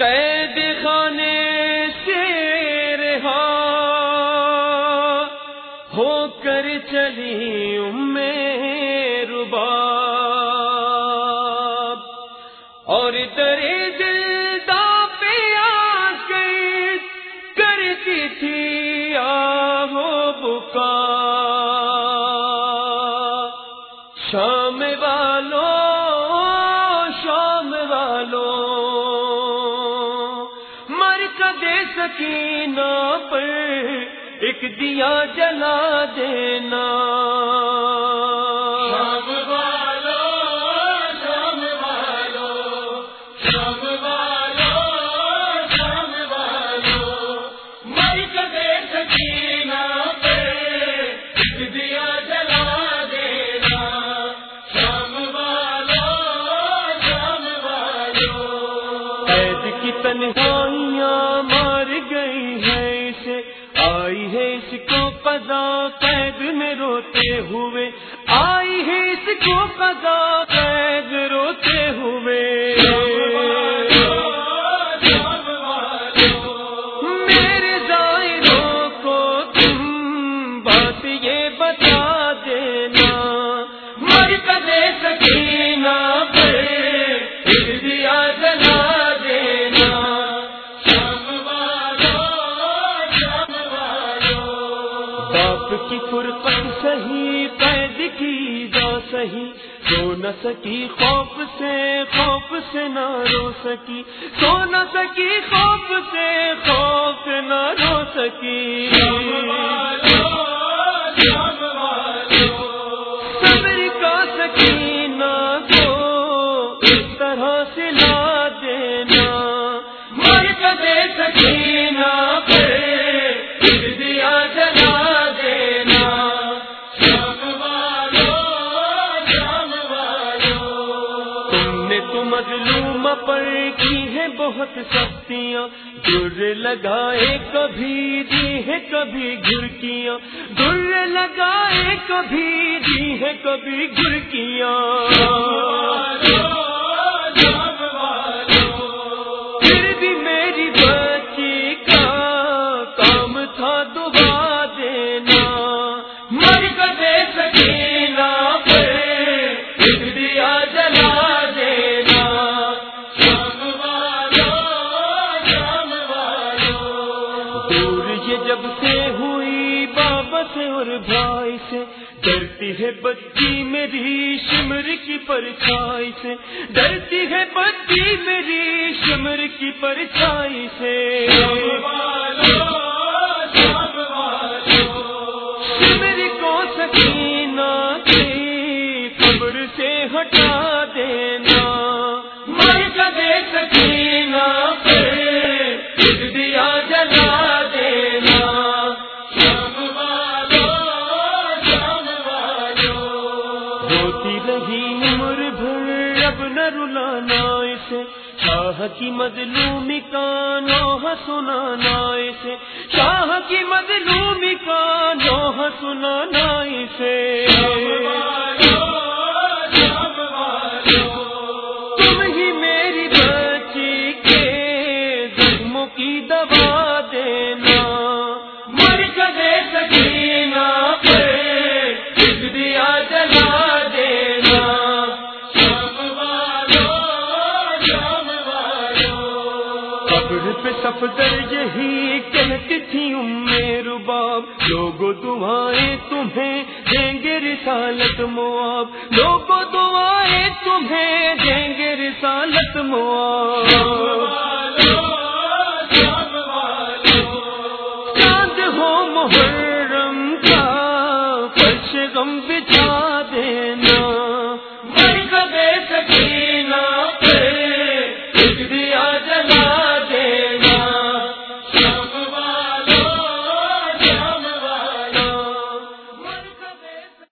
قید خانے سے رہا ہو کر چلی ربا اور درے دل دا پہ آ گئی کرتی تھی مر کدے سکینہ پر ایک دیا جلا دینا۔ شام والو شام والو شام تنہائیاں مار گئی ہے اسے۔ آئی ہے اس کو پدا قید میں روتے ہوئے۔ آئی ہے اس کو پدا باپ کی فرقت سہی قید کی جا سہی، سو نہ سکی خوف سے خوف سے نہ رو سکی۔ سو نہ سکی خوف سے، خوف نہ رو سکی۔ مظلوم پر کی ہے بہت سختیاں، گر لگائے کبھی دی ہے کبھی گرکیاں گر لگائے کبھی دی ہے کبھی گرکیاں پھر بھی میری جب سے ہوئی بابا سے اور بھائی سے ڈرتی ہے بچی میری شمر کی پرچھائی سے۔ ڈرتی ہے بچی میری شمر کی پرچھائی سے۔ شمر کو سکینہ کی قبر سے ہٹا دینا۔ مر کدے سکینہ ہوتی رہی عمر بھر، اب نہ رلانا اسے۔ شاہ کی مظلومی کا نوح سنانا اسے۔ شاہ کی مظلومی کا نوح سنانا اسے۔ تم ہی میری بچی کے زخموں کی دوا دینا پہ سفدر یہی کہتی تھی امیں رباب لوگو دعائیں تمہیں دیں گے رسالت مواب۔ لوگو دعائیں تمہیں دیں گے رسالت مواب۔ چاند ہو محرم کا، فرش غم بچھا